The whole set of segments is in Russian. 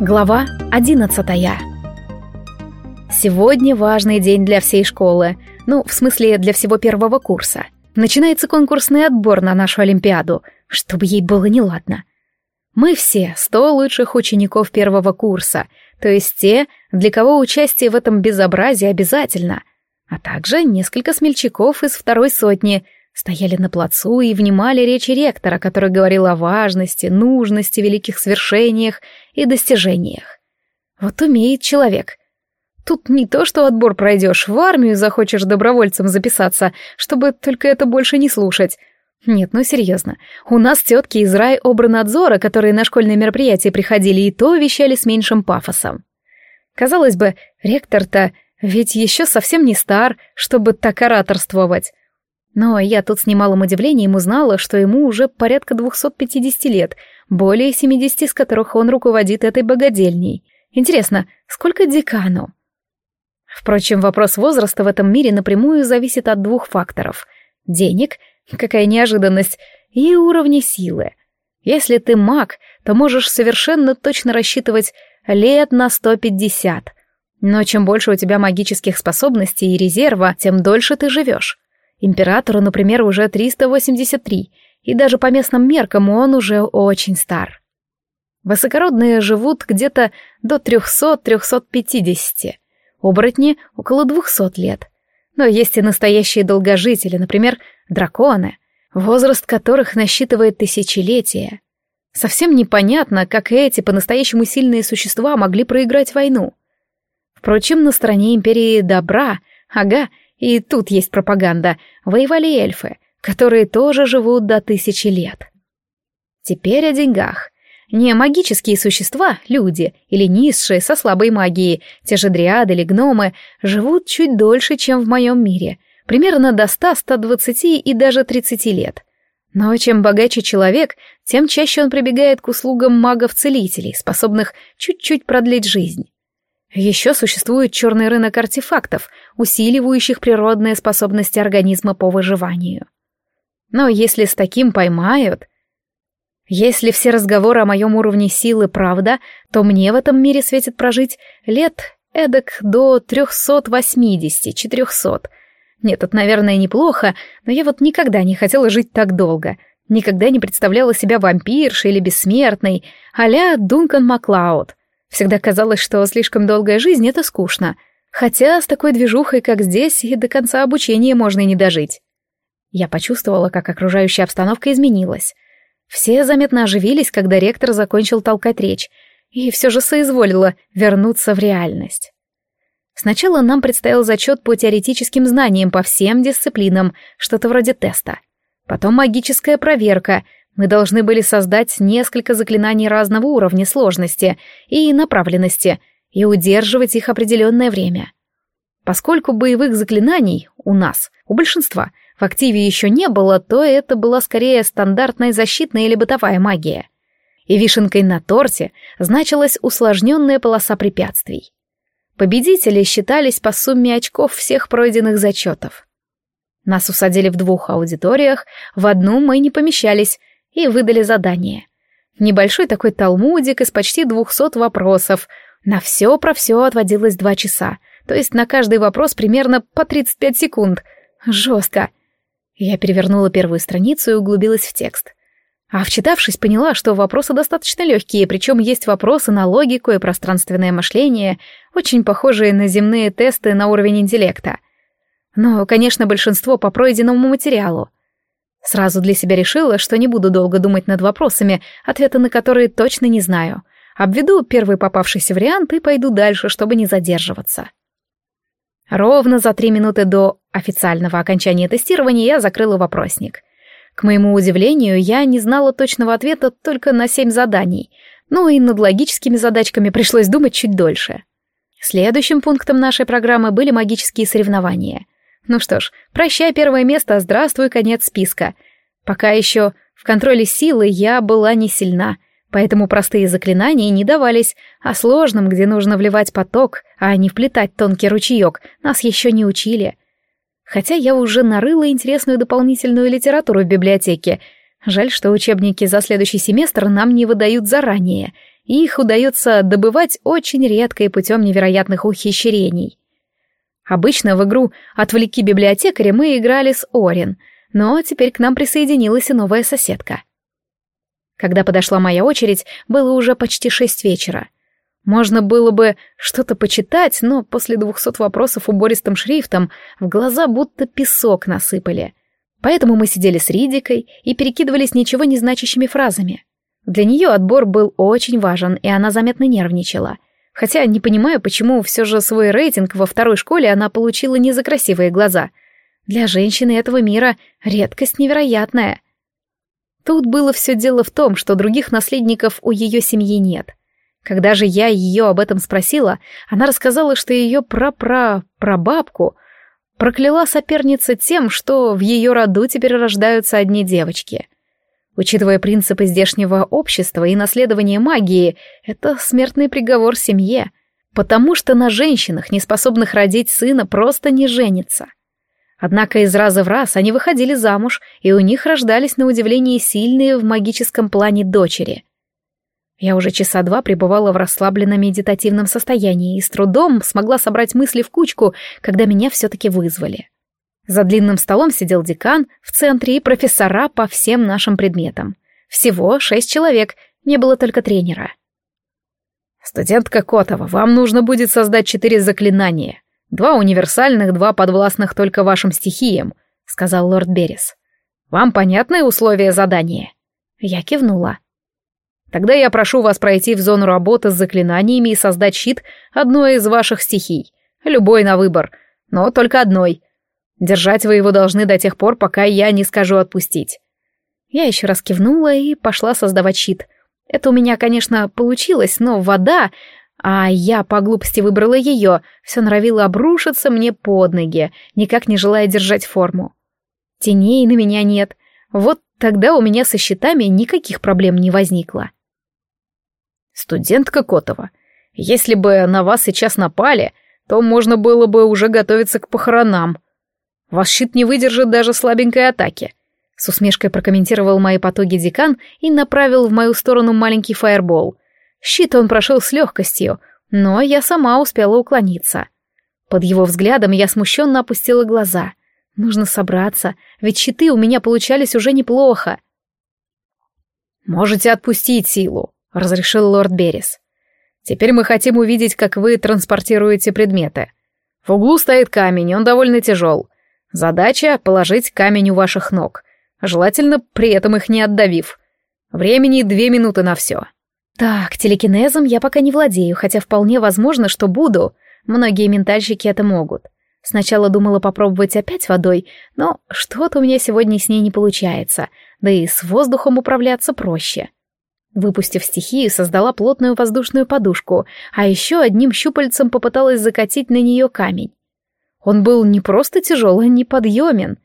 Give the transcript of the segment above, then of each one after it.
Глава 11 Сегодня важный день для всей школы. Ну, в смысле, для всего первого курса. Начинается конкурсный отбор на нашу Олимпиаду, чтобы ей было неладно. Мы все сто лучших учеников первого курса, то есть те, для кого участие в этом безобразии обязательно, а также несколько смельчаков из второй сотни — стояли на плацу и внимали речи ректора, который говорил о важности, нужности, великих свершениях и достижениях. Вот умеет человек. Тут не то, что отбор пройдешь, в армию захочешь добровольцем записаться, чтобы только это больше не слушать. Нет, ну серьезно. У нас тетки из райобранадзора, которые на школьные мероприятия приходили, и то вещали с меньшим пафосом. Казалось бы, ректор-то ведь еще совсем не стар, чтобы так ораторствовать. Но я тут с немалым удивлением узнала, что ему уже порядка 250 лет, более 70 из которых он руководит этой богадельней. Интересно, сколько декану? Впрочем, вопрос возраста в этом мире напрямую зависит от двух факторов. Денег, какая неожиданность, и уровня силы. Если ты маг, то можешь совершенно точно рассчитывать лет на 150. Но чем больше у тебя магических способностей и резерва, тем дольше ты живешь. Императору, например, уже 383, и даже по местным меркам он уже очень стар. Высокородные живут где-то до 300-350, оборотни — около 200 лет. Но есть и настоящие долгожители, например, драконы, возраст которых насчитывает тысячелетия. Совсем непонятно, как эти по-настоящему сильные существа могли проиграть войну. Впрочем, на стороне империи добра, ага, и тут есть пропаганда. Воевали эльфы, которые тоже живут до тысячи лет. Теперь о деньгах. Не магические существа, люди, или низшие со слабой магией, те же дриады или гномы, живут чуть дольше, чем в моем мире, примерно до 100-120 и даже 30 лет. Но чем богаче человек, тем чаще он прибегает к услугам магов-целителей, способных чуть-чуть продлить жизнь. Еще существует черный рынок артефактов, усиливающих природные способности организма по выживанию. Но если с таким поймают... Если все разговоры о моем уровне силы правда, то мне в этом мире светит прожить лет эдак до 380-400. Нет, это, наверное, неплохо, но я вот никогда не хотела жить так долго. Никогда не представляла себя вампиршей или бессмертной, а-ля Дункан Маклауд. Всегда казалось, что слишком долгая жизнь — это скучно. Хотя с такой движухой, как здесь, и до конца обучения можно и не дожить. Я почувствовала, как окружающая обстановка изменилась. Все заметно оживились, когда ректор закончил толкать речь, и все же соизволила вернуться в реальность. Сначала нам предстоял зачет по теоретическим знаниям по всем дисциплинам, что-то вроде теста. Потом магическая проверка — мы должны были создать несколько заклинаний разного уровня сложности и направленности и удерживать их определенное время. Поскольку боевых заклинаний у нас, у большинства, в активе еще не было, то это была скорее стандартная защитная или бытовая магия. И вишенкой на торте значилась усложненная полоса препятствий. Победители считались по сумме очков всех пройденных зачетов. Нас усадили в двух аудиториях, в одну мы не помещались, и выдали задание. Небольшой такой талмудик из почти двухсот вопросов. На все про все отводилось два часа, то есть на каждый вопрос примерно по 35 секунд. Жестко. Я перевернула первую страницу и углубилась в текст. А вчитавшись, поняла, что вопросы достаточно легкие, причем есть вопросы на логику и пространственное мышление, очень похожие на земные тесты на уровень интеллекта. Но, конечно, большинство по пройденному материалу. Сразу для себя решила, что не буду долго думать над вопросами, ответы на которые точно не знаю. Обведу первый попавшийся вариант и пойду дальше, чтобы не задерживаться. Ровно за три минуты до официального окончания тестирования я закрыла вопросник. К моему удивлению, я не знала точного ответа только на семь заданий, ну и над логическими задачками пришлось думать чуть дольше. Следующим пунктом нашей программы были магические соревнования. Ну что ж, прощай первое место, здравствуй конец списка. Пока еще в контроле силы я была не сильна, поэтому простые заклинания не давались, а сложным, где нужно вливать поток, а не вплетать тонкий ручеек, нас еще не учили. Хотя я уже нарыла интересную дополнительную литературу в библиотеке. Жаль, что учебники за следующий семестр нам не выдают заранее, и их удается добывать очень редко и путем невероятных ухищрений. Обычно в игру «Отвлеки библиотекаря» мы играли с Орин, но теперь к нам присоединилась и новая соседка. Когда подошла моя очередь, было уже почти шесть вечера. Можно было бы что-то почитать, но после двухсот вопросов убористым шрифтом в глаза будто песок насыпали. Поэтому мы сидели с Ридикой и перекидывались ничего не значащими фразами. Для нее отбор был очень важен, и она заметно нервничала. Хотя не понимаю, почему все же свой рейтинг во второй школе она получила не за красивые глаза. Для женщины этого мира редкость невероятная. Тут было все дело в том, что других наследников у ее семьи нет. Когда же я ее об этом спросила, она рассказала, что ее пра-пра-прабабку прокляла соперница тем, что в ее роду теперь рождаются одни девочки. Учитывая принципы здешнего общества и наследование магии, это смертный приговор семье, потому что на женщинах, не способных родить сына, просто не женится. Однако из раза в раз они выходили замуж, и у них рождались на удивление сильные в магическом плане дочери. Я уже часа два пребывала в расслабленном медитативном состоянии и с трудом смогла собрать мысли в кучку, когда меня все-таки вызвали. За длинным столом сидел декан, в центре и профессора по всем нашим предметам. Всего шесть человек, не было только тренера. «Студентка Котова, вам нужно будет создать четыре заклинания. Два универсальных, два подвластных только вашим стихиям», — сказал лорд Берес. «Вам понятны условия задания?» Я кивнула. Тогда я прошу вас пройти в зону работы с заклинаниями и создать щит одной из ваших стихий. Любой на выбор, но только одной. Держать вы его должны до тех пор, пока я не скажу отпустить. Я еще раз кивнула и пошла создавать щит. Это у меня, конечно, получилось, но вода, а я по глупости выбрала ее, все норовило обрушиться мне под ноги, никак не желая держать форму. Теней на меня нет. Вот тогда у меня со щитами никаких проблем не возникло. «Студентка Котова, если бы на вас сейчас напали, то можно было бы уже готовиться к похоронам. Ваш щит не выдержит даже слабенькой атаки», — с усмешкой прокомментировал мои потуги декан и направил в мою сторону маленький фаербол. Щит он прошел с легкостью, но я сама успела уклониться. Под его взглядом я смущенно опустила глаза. Нужно собраться, ведь щиты у меня получались уже неплохо. «Можете отпустить силу», — разрешил лорд Берес. «Теперь мы хотим увидеть, как вы транспортируете предметы. В углу стоит камень, он довольно тяжел. Задача — положить камень у ваших ног, желательно при этом их не отдавив. Времени две минуты на все». «Так, телекинезом я пока не владею, хотя вполне возможно, что буду. Многие ментальщики это могут. Сначала думала попробовать опять водой, но что-то у меня сегодня с ней не получается, да и с воздухом управляться проще». Выпустив стихию, создала плотную воздушную подушку, а еще одним щупальцем попыталась закатить на нее камень. Он был не просто тяжел, а неподъемен.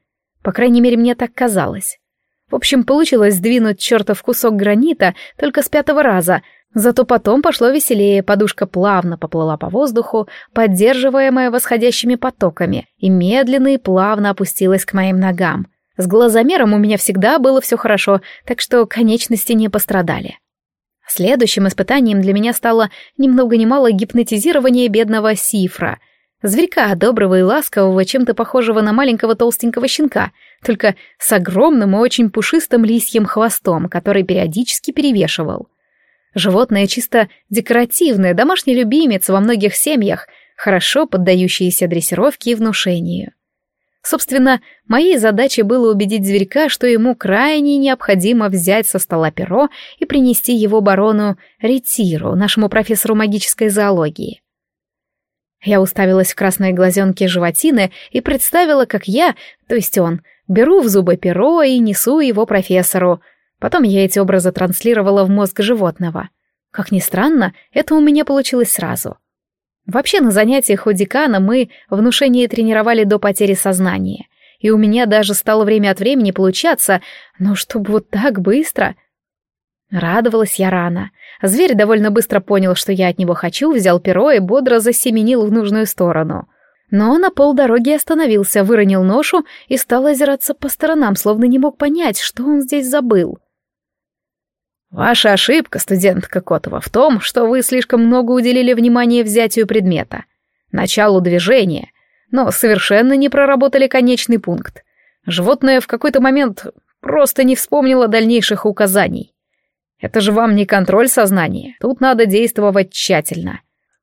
По крайней мере, мне так казалось. В общем, получилось сдвинуть чертов кусок гранита только с пятого раза, зато потом пошло веселее, подушка плавно поплыла по воздуху, поддерживаемая восходящими потоками, и медленно и плавно опустилась к моим ногам — с глазомером у меня всегда было все хорошо, так что конечности не пострадали. Следующим испытанием для меня стало ни много ни мало гипнотизирование бедного Сифра, зверька доброго и ласкового, чем-то похожего на маленького толстенького щенка, только с огромным и очень пушистым лисьим хвостом, который периодически перевешивал. Животное чисто декоративное, домашний любимец во многих семьях, хорошо поддающееся дрессировке и внушению. Собственно, моей задачей было убедить зверька, что ему крайне необходимо взять со стола перо и принести его барону Ретиру, нашему профессору магической зоологии. Я уставилась в красные глазенки животины и представила, как я, то есть он, беру в зубы перо и несу его профессору. Потом я эти образы транслировала в мозг животного. Как ни странно, это у меня получилось сразу — Вообще на занятиях у декана мы внушение тренировали до потери сознания, и у меня даже стало время от времени получаться, но чтобы вот так быстро... Радовалась я рано. Зверь довольно быстро понял, что я от него хочу, взял перо и бодро засеменил в нужную сторону. Но на полдороги остановился, выронил ношу и стал озираться по сторонам, словно не мог понять, что он здесь забыл. Ваша ошибка, студентка Котова, в том, что вы слишком много уделили внимания взятию предмета, началу движения, но совершенно не проработали конечный пункт. Животное в какой-то момент просто не вспомнило дальнейших указаний. Это же вам не контроль сознания, тут надо действовать тщательно.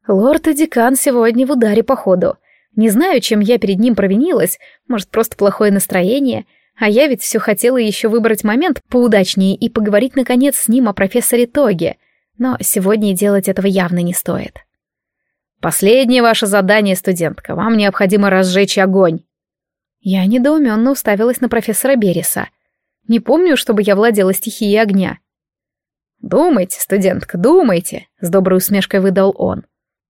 Лорд и декан сегодня в ударе по ходу. Не знаю, чем я перед ним провинилась, может, просто плохое настроение, а я ведь все хотела еще выбрать момент поудачнее и поговорить, наконец, с ним о профессоре Тоге, но сегодня делать этого явно не стоит. Последнее ваше задание, студентка, вам необходимо разжечь огонь. Я недоуменно уставилась на профессора Береса. Не помню, чтобы я владела стихией огня. «Думайте, студентка, думайте», — с доброй усмешкой выдал он.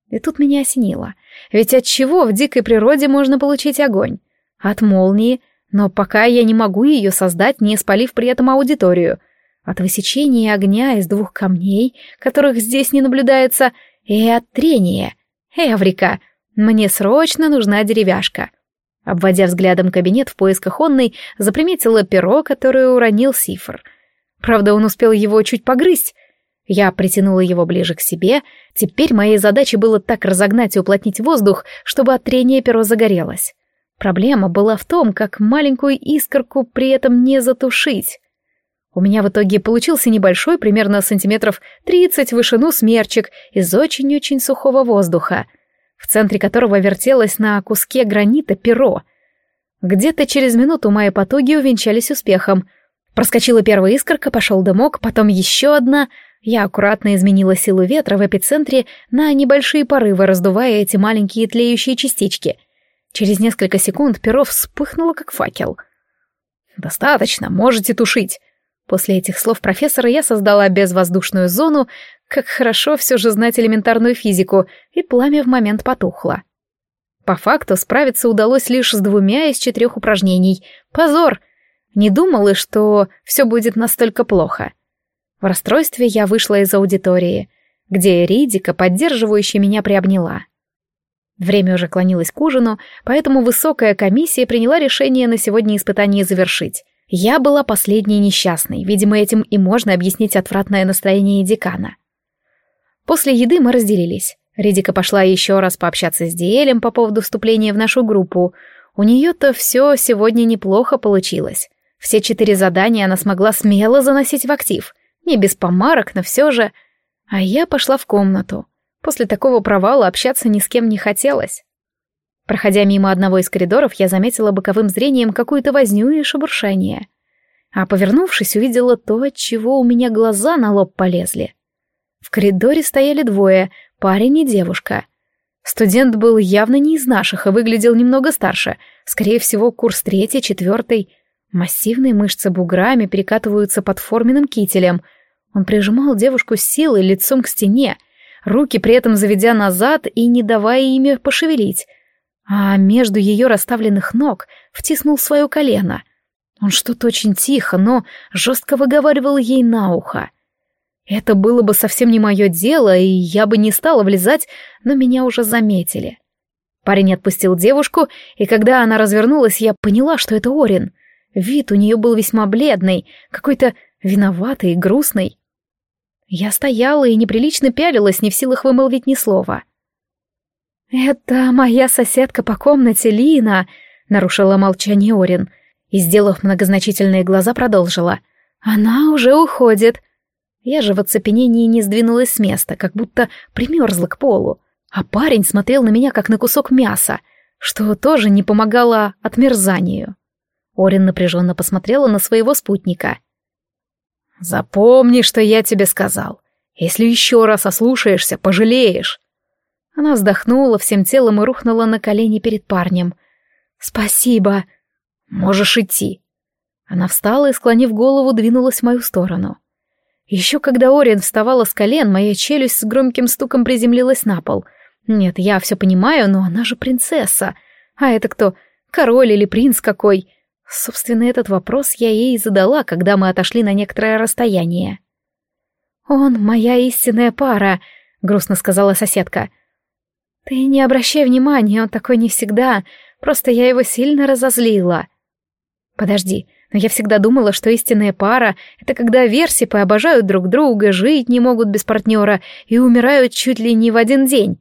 И тут меня осенило. Ведь от чего в дикой природе можно получить огонь? От молнии, но пока я не могу ее создать, не спалив при этом аудиторию. От высечения огня из двух камней, которых здесь не наблюдается, и от трения. Эврика! Мне срочно нужна деревяшка. Обводя взглядом кабинет в поисках онной, заприметила перо, которое уронил Сифр. Правда, он успел его чуть погрызть, я притянула его ближе к себе. Теперь моей задачей было так разогнать и уплотнить воздух, чтобы от трения перо загорелось. Проблема была в том, как маленькую искорку при этом не затушить. У меня в итоге получился небольшой, примерно сантиметров 30 в вышину смерчик из очень-очень сухого воздуха, в центре которого вертелось на куске гранита перо. Где-то через минуту мои потуги увенчались успехом. Проскочила первая искорка, пошел дымок, потом еще одна — я аккуратно изменила силу ветра в эпицентре на небольшие порывы, раздувая эти маленькие тлеющие частички. Через несколько секунд перо вспыхнуло, как факел. «Достаточно, можете тушить». После этих слов профессора я создала безвоздушную зону, как хорошо все же знать элементарную физику, и пламя в момент потухло. По факту справиться удалось лишь с двумя из четырех упражнений. Позор! Не думала, что все будет настолько плохо. В расстройстве я вышла из аудитории, где Ридика, поддерживающая меня, приобняла. Время уже клонилось к ужину, поэтому высокая комиссия приняла решение на сегодня испытание завершить. Я была последней несчастной, видимо, этим и можно объяснить отвратное настроение декана. После еды мы разделились. Ридика пошла еще раз пообщаться с Диэлем по поводу вступления в нашу группу. У нее-то все сегодня неплохо получилось. Все четыре задания она смогла смело заносить в актив. Не без помарок, но все же... А я пошла в комнату. После такого провала общаться ни с кем не хотелось. Проходя мимо одного из коридоров, я заметила боковым зрением какую-то возню и шебуршание. А повернувшись, увидела то, от чего у меня глаза на лоб полезли. В коридоре стояли двое, парень и девушка. Студент был явно не из наших и выглядел немного старше, скорее всего, курс третий, четвертый. Массивные мышцы буграми перекатываются под форменным кителем. Он прижимал девушку силой лицом к стене, руки при этом заведя назад и не давая ими пошевелить, а между ее расставленных ног втиснул свое колено. Он что-то очень тихо, но жестко выговаривал ей на ухо. Это было бы совсем не мое дело, и я бы не стала влезать, но меня уже заметили. Парень отпустил девушку, и когда она развернулась, я поняла, что это Орин — Вид у нее был весьма бледный, какой-то виноватый и грустный. Я стояла и неприлично пялилась, не в силах вымолвить ни слова. «Это моя соседка по комнате, Лина», — нарушила молчание Орин и, сделав многозначительные глаза, продолжила. «Она уже уходит». Я же в оцепенении не сдвинулась с места, как будто примерзла к полу, а парень смотрел на меня, как на кусок мяса, что тоже не помогало отмерзанию. Орин напряженно посмотрела на своего спутника. «Запомни, что я тебе сказал. Если еще раз ослушаешься, пожалеешь». Она вздохнула всем телом и рухнула на колени перед парнем. «Спасибо. Можешь идти». Она встала и, склонив голову, двинулась в мою сторону. Еще когда Орин вставала с колен, моя челюсть с громким стуком приземлилась на пол. Нет, я все понимаю, но она же принцесса. А это кто, король или принц какой? Собственно, этот вопрос я ей задала, когда мы отошли на некоторое расстояние. «Он моя истинная пара», — грустно сказала соседка. «Ты не обращай внимания, он такой не всегда, просто я его сильно разозлила». «Подожди, Но я всегда думала, что истинная пара — это когда версипы обожают друг друга, жить не могут без партнера и умирают чуть ли не в один день.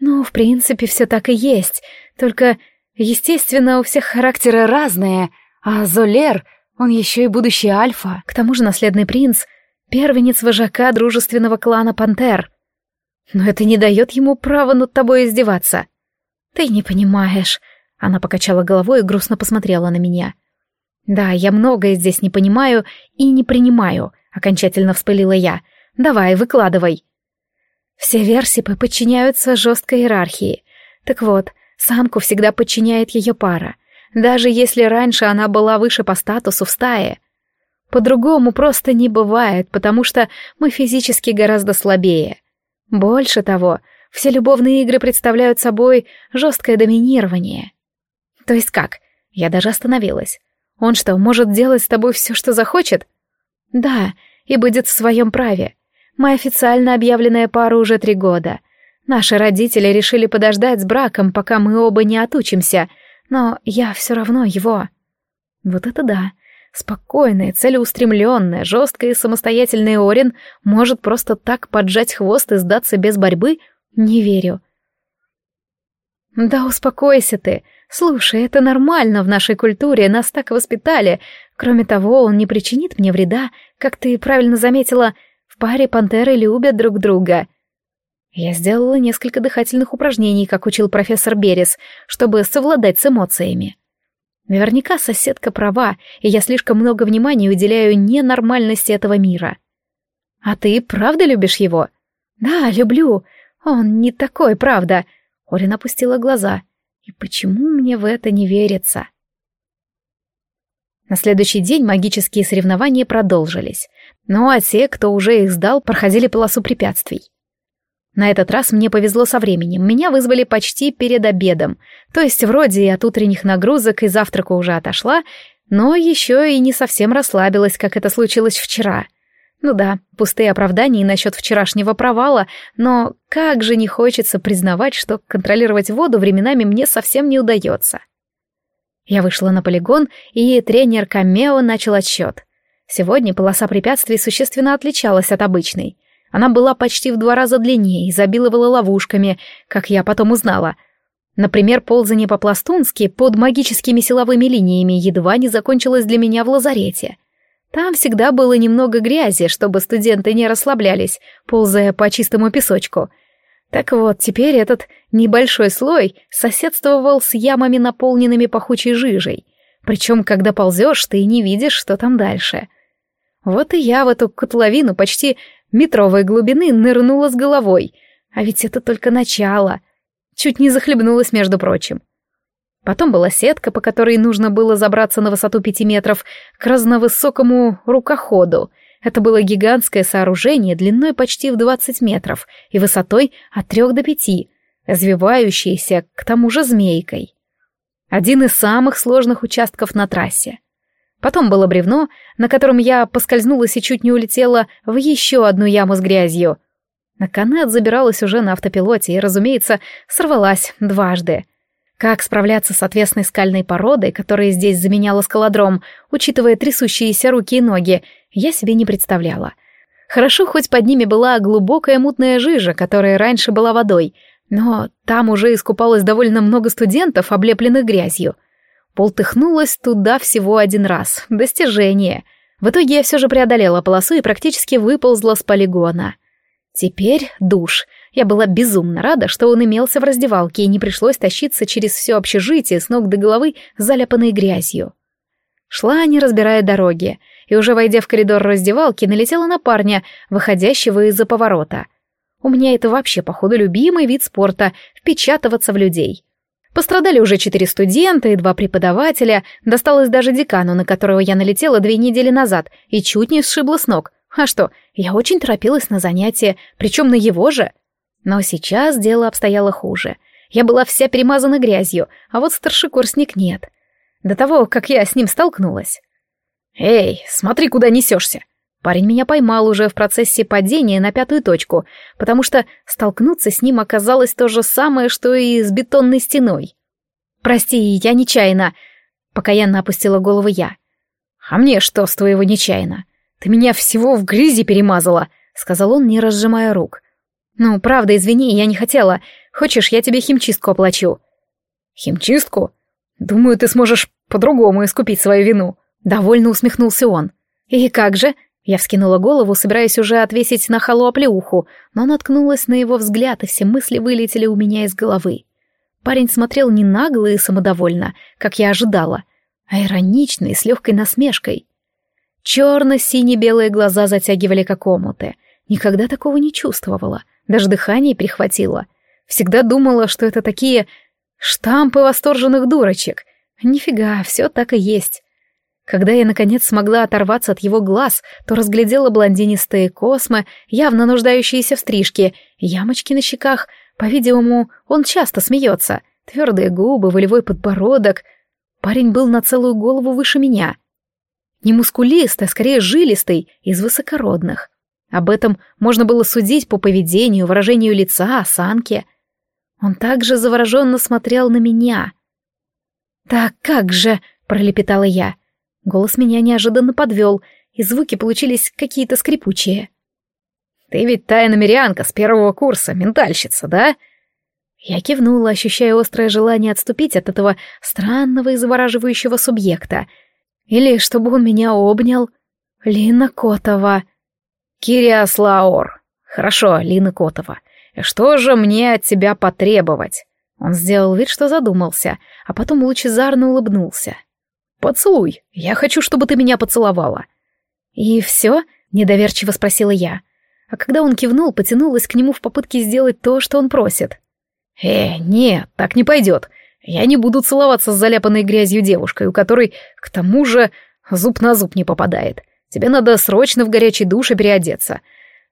Ну, в принципе, все так и есть. Только, естественно, у всех характеры разные, а Золер, он еще и будущий альфа. К тому же наследный принц — первенец вожака дружественного клана Пантер. Но это не дает ему права над тобой издеваться. Ты не понимаешь. Она покачала головой и грустно посмотрела на меня. Да, я многое здесь не понимаю и не принимаю, окончательно вспылила я. Давай, выкладывай. Все версипы подчиняются жесткой иерархии. Так вот, самку всегда подчиняет ее пара, даже если раньше она была выше по статусу в стае. По-другому просто не бывает, потому что мы физически гораздо слабее. Больше того, все любовные игры представляют собой жесткое доминирование. То есть как? Я даже остановилась. Он что, может делать с тобой все, что захочет? Да, и будет в своем праве. Мы официально объявленная пара уже три года. Наши родители решили подождать с браком, пока мы оба не отучимся, но я все равно его. Вот это да. Спокойная, целеустремленная, жесткая и самостоятельная Орин может просто так поджать хвост и сдаться без борьбы? Не верю. Да успокойся ты. Слушай, это нормально в нашей культуре, нас так воспитали. Кроме того, он не причинит мне вреда, как ты правильно заметила, в паре пантеры любят друг друга. Я сделала несколько дыхательных упражнений, как учил профессор Берес, чтобы совладать с эмоциями. Наверняка соседка права, и я слишком много внимания уделяю ненормальности этого мира. А ты правда любишь его? Да, люблю. Он не такой, правда. Орин опустила глаза. И почему мне в это не верится? На следующий день магические соревнования продолжились. Ну а те, кто уже их сдал, проходили полосу препятствий. На этот раз мне повезло со временем. Меня вызвали почти перед обедом. То есть вроде и от утренних нагрузок и завтрака уже отошла, но еще и не совсем расслабилась, как это случилось вчера. Ну да, пустые оправдания насчет вчерашнего провала, но как же не хочется признавать, что контролировать воду временами мне совсем не удается. Я вышла на полигон, и тренер Камео начал отсчет. Сегодня полоса препятствий существенно отличалась от обычной. Она была почти в два раза длиннее, изобиловала ловушками, как я потом узнала. Например, ползание по-пластунски под магическими силовыми линиями едва не закончилось для меня в лазарете. Там всегда было немного грязи, чтобы студенты не расслаблялись, ползая по чистому песочку. Так вот, теперь этот небольшой слой соседствовал с ямами, наполненными пахучей жижей. Причем, когда ползешь, ты не видишь, что там дальше. Вот и я в эту котловину почти метровой глубины нырнула с головой. А ведь это только начало. Чуть не захлебнулась, между прочим. Потом была сетка, по которой нужно было забраться на высоту пяти метров к разновысокому рукоходу. Это было гигантское сооружение длиной почти в двадцать метров и высотой от трех до пяти, развивающееся к тому же змейкой. Один из самых сложных участков на трассе. Потом было бревно, на котором я поскользнулась и чуть не улетела в еще одну яму с грязью. На канат забиралась уже на автопилоте и, разумеется, сорвалась дважды. Как справляться с отвесной скальной породой, которая здесь заменяла скалодром, учитывая трясущиеся руки и ноги, я себе не представляла. Хорошо, хоть под ними была глубокая мутная жижа, которая раньше была водой, но там уже искупалось довольно много студентов, облепленных грязью — Полтыхнулась туда всего один раз. Достижение. В итоге я все же преодолела полосу и практически выползла с полигона. Теперь душ. Я была безумно рада, что он имелся в раздевалке и не пришлось тащиться через все общежитие с ног до головы, заляпанной грязью. Шла, не разбирая дороги, и уже войдя в коридор раздевалки, налетела на парня, выходящего из-за поворота. У меня это вообще, походу, любимый вид спорта — впечатываться в людей. Пострадали уже четыре студента и два преподавателя, досталось даже декану, на которого я налетела две недели назад и чуть не сшибла с ног. А что, я очень торопилась на занятия, причем на его же. Но сейчас дело обстояло хуже. Я была вся перемазана грязью, а вот старшекурсник нет. До того, как я с ним столкнулась. «Эй, смотри, куда несешься!» Парень меня поймал уже в процессе падения на пятую точку, потому что столкнуться с ним оказалось то же самое, что и с бетонной стеной. «Прости, я нечаянно», — покаянно опустила голову я. А мне что с твоего нечаянно? Ты меня всего в грязи перемазала, сказал он, не разжимая рук. Ну, правда, извини, я не хотела. Хочешь, я тебе химчистку оплачу? Химчистку? Думаю, ты сможешь по-другому искупить свою вину. Довольно усмехнулся он. И как же? Я вскинула голову, собираясь уже отвесить на халу оплеуху, но наткнулась на его взгляд, и все мысли вылетели у меня из головы. Парень смотрел не нагло и самодовольно, как я ожидала, а иронично и с легкой насмешкой. Черно-сине-белые глаза затягивали как омуты. Никогда такого не чувствовала, даже дыхание перехватило. Всегда думала, что это такие штампы восторженных дурочек. Нифига, все так и есть. Когда я, наконец, смогла оторваться от его глаз, то разглядела блондинистые космы, явно нуждающиеся в стрижке, ямочки на щеках. По-видимому, он часто смеется. Твердые губы, волевой подбородок. Парень был на целую голову выше меня. Не мускулистый, а скорее жилистый, из высокородных. Об этом можно было судить по поведению, выражению лица, осанке. Он также завороженно смотрел на меня. «Так как же!» — пролепетала я — Голос меня неожиданно подвел, и звуки получились какие-то скрипучие. «Ты ведь та иномерянка с первого курса, ментальщица, да?» Я кивнула, ощущая острое желание отступить от этого странного и завораживающего субъекта. Или чтобы он меня обнял. Лина Котова. Кириас Лаор. Хорошо, Лина Котова. Что же мне от тебя потребовать? Он сделал вид, что задумался, а потом лучезарно улыбнулся. «Поцелуй. Я хочу, чтобы ты меня поцеловала». «И все?» — недоверчиво спросила я. А когда он кивнул, потянулась к нему в попытке сделать то, что он просит. «Э, нет, так не пойдет. Я не буду целоваться с заляпанной грязью девушкой, у которой, к тому же, зуб на зуб не попадает. Тебе надо срочно в горячей душе переодеться.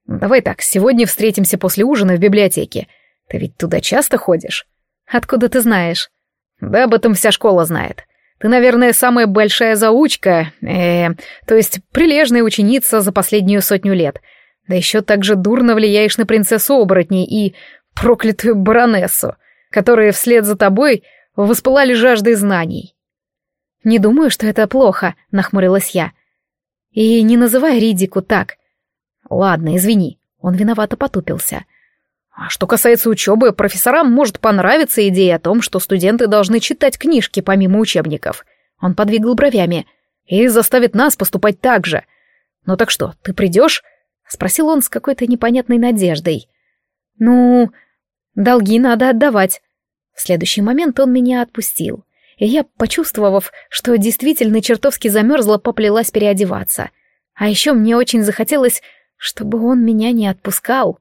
Давай так, сегодня встретимся после ужина в библиотеке. Ты ведь туда часто ходишь?» «Откуда ты знаешь?» «Да об этом вся школа знает. Ты, наверное, самая большая заучка, э, то есть прилежная ученица за последнюю сотню лет. Да еще так же дурно влияешь на принцессу оборотней и проклятую баронессу, которые вслед за тобой воспылали жаждой знаний. «Не думаю, что это плохо», — нахмурилась я. «И не называй Ридику так». «Ладно, извини». Он виновато потупился. А что касается учебы, профессорам может понравиться идея о том, что студенты должны читать книжки помимо учебников. Он подвигал бровями. И заставит нас поступать так же. Ну так что, ты придешь? Спросил он с какой-то непонятной надеждой. Ну, долги надо отдавать. В следующий момент он меня отпустил. И я, почувствовав, что действительно чертовски замерзла, поплелась переодеваться. А еще мне очень захотелось, чтобы он меня не отпускал.